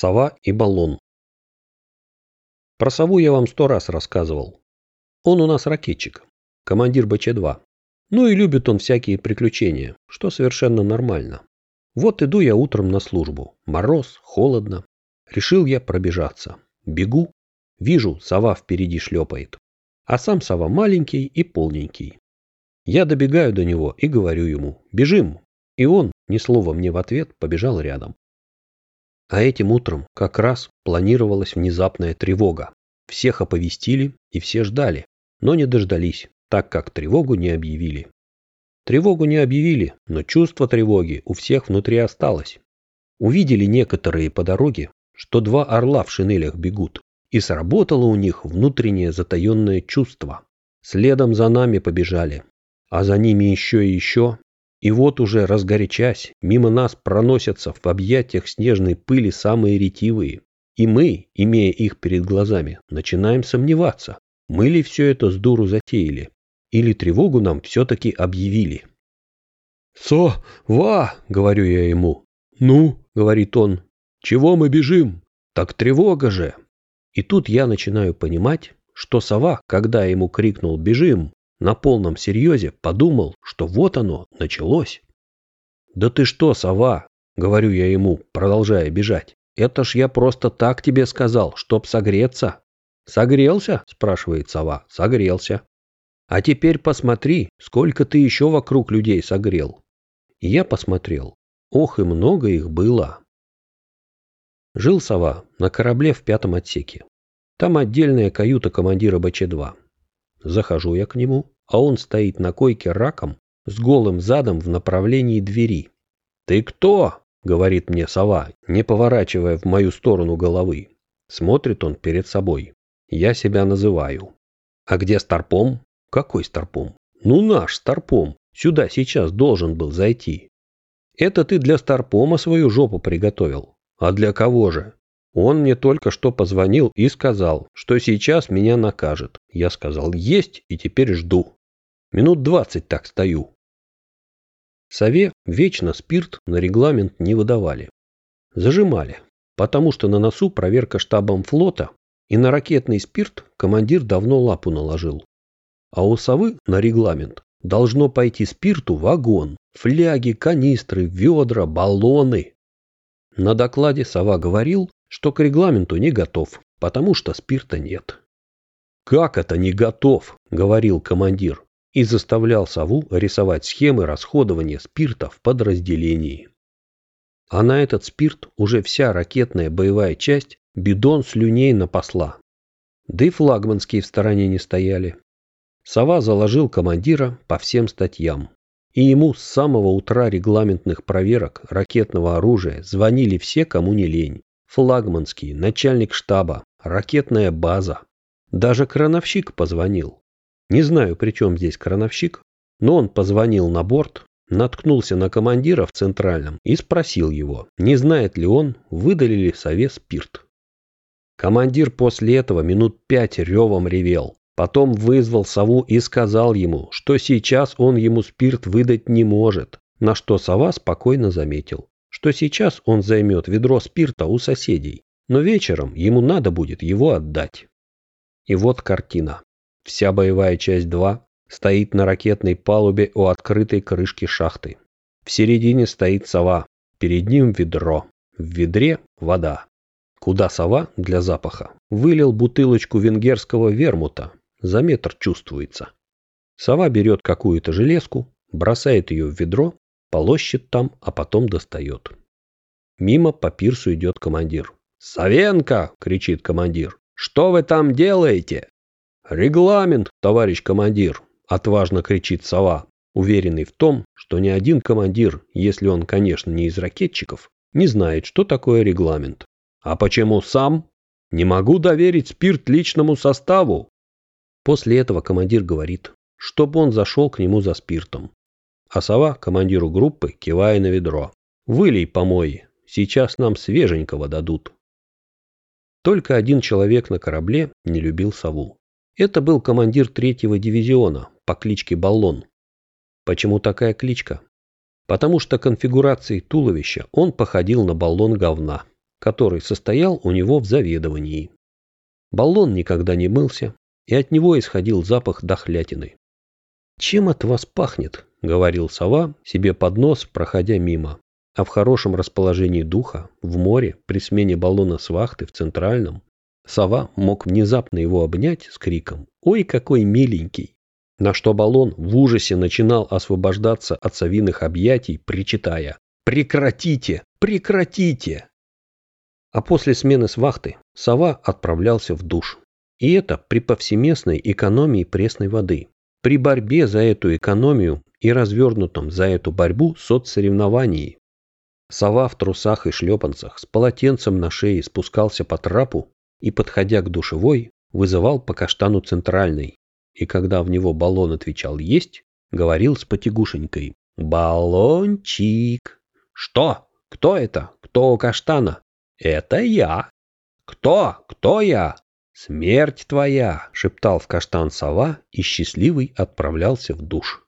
Сова и баллон. Про сову я вам сто раз рассказывал. Он у нас ракетчик, командир БЧ-2. Ну и любит он всякие приключения, что совершенно нормально. Вот иду я утром на службу. Мороз, холодно. Решил я пробежаться. Бегу. Вижу, сова впереди шлепает. А сам сова маленький и полненький. Я добегаю до него и говорю ему «Бежим!» И он, ни слова мне в ответ, побежал рядом. А этим утром как раз планировалась внезапная тревога. Всех оповестили и все ждали, но не дождались, так как тревогу не объявили. Тревогу не объявили, но чувство тревоги у всех внутри осталось. Увидели некоторые по дороге, что два орла в шинелях бегут, и сработало у них внутреннее затаенное чувство. Следом за нами побежали, а за ними еще и еще, и вот уже разгорячась, мимо нас проносятся в объятиях снежной пыли самые ретивые. И мы, имея их перед глазами, начинаем сомневаться, мы ли все это с дуру затеяли, или тревогу нам все-таки объявили. «Со-ва!» — говорю я ему. «Ну?» — говорит он. «Чего мы бежим? Так тревога же!» И тут я начинаю понимать, что сова, когда ему крикнул «бежим», на полном серьезе подумал, что вот оно, началось. «Да ты что, сова?» — говорю я ему, продолжая бежать. «Это ж я просто так тебе сказал, чтоб согреться». «Согрелся?» — спрашивает сова. «Согрелся». «А теперь посмотри, сколько ты еще вокруг людей согрел». Я посмотрел. Ох, и много их было. Жил сова на корабле в пятом отсеке. Там отдельная каюта командира БЧ-2. Захожу я к нему, а он стоит на койке раком с голым задом в направлении двери. «Ты кто?» — говорит мне сова, не поворачивая в мою сторону головы. Смотрит он перед собой. Я себя называю. «А где Старпом?» «Какой Старпом?» «Ну наш Старпом. Сюда сейчас должен был зайти». «Это ты для Старпома свою жопу приготовил. А для кого же?» Он мне только что позвонил и сказал, что сейчас меня накажет. Я сказал «Есть» и теперь жду. Минут двадцать так стою. Сове вечно спирт на регламент не выдавали. Зажимали, потому что на носу проверка штабом флота, и на ракетный спирт командир давно лапу наложил. А у совы на регламент должно пойти спирту вагон, фляги, канистры, ведра, баллоны. На докладе сова говорил, что к регламенту не готов, потому что спирта нет. «Как это не готов?» – говорил командир и заставлял сову рисовать схемы расходования спирта в подразделении. А на этот спирт уже вся ракетная боевая часть бидон слюней напасла. Да и флагманские в стороне не стояли. Сова заложил командира по всем статьям. И ему с самого утра регламентных проверок ракетного оружия звонили все, кому не лень. Флагманский, начальник штаба, ракетная база. Даже крановщик позвонил. Не знаю, при чем здесь крановщик, но он позвонил на борт, наткнулся на командира в Центральном и спросил его, не знает ли он, выдали ли сове спирт. Командир после этого минут пять ревом ревел. Потом вызвал сову и сказал ему, что сейчас он ему спирт выдать не может, на что сова спокойно заметил, что сейчас он займет ведро спирта у соседей, но вечером ему надо будет его отдать. И вот картина. Вся боевая часть 2 стоит на ракетной палубе у открытой крышки шахты. В середине стоит сова, перед ним ведро. В ведре вода. Куда сова для запаха? Вылил бутылочку венгерского вермута. За метр чувствуется. Сова берет какую-то железку, бросает ее в ведро, полощет там, а потом достает. Мимо по пирсу идет командир. «Савенко!» — кричит командир. «Что вы там делаете?» «Регламент, товарищ командир!» – отважно кричит сова, уверенный в том, что ни один командир, если он, конечно, не из ракетчиков, не знает, что такое регламент. «А почему сам? Не могу доверить спирт личному составу!» После этого командир говорит, чтобы он зашел к нему за спиртом. А сова командиру группы, кивая на ведро. «Вылей помой, сейчас нам свеженького дадут». Только один человек на корабле не любил сову. Это был командир третьего дивизиона по кличке Баллон. Почему такая кличка? Потому что конфигурацией туловища он походил на баллон говна. который состоял у него в заведовании. Баллон никогда не мылся, и от него исходил запах дохлятины. «Чем от вас пахнет?» — говорил сова себе под нос, проходя мимо. А в хорошем расположении духа, в море, при смене баллона с вахты в Центральном, сова мог внезапно его обнять с криком «Ой, какой миленький!» На что баллон в ужасе начинал освобождаться от совиных объятий, причитая «Прекратите! Прекратите!» А после смены с вахты сова отправлялся в душ. И это при повсеместной экономии пресной воды. При борьбе за эту экономию и развернутом за эту борьбу соцсоревновании. Сова в трусах и шлепанцах с полотенцем на шее спускался по трапу и, подходя к душевой, вызывал по каштану центральный. И когда в него баллон отвечал «есть», говорил с потягушенькой «Баллончик». «Что? Кто это? Кто у каштана?» «Это я». «Кто? Кто я?» «Смерть твоя!» — шептал в каштан сова и счастливый отправлялся в душ.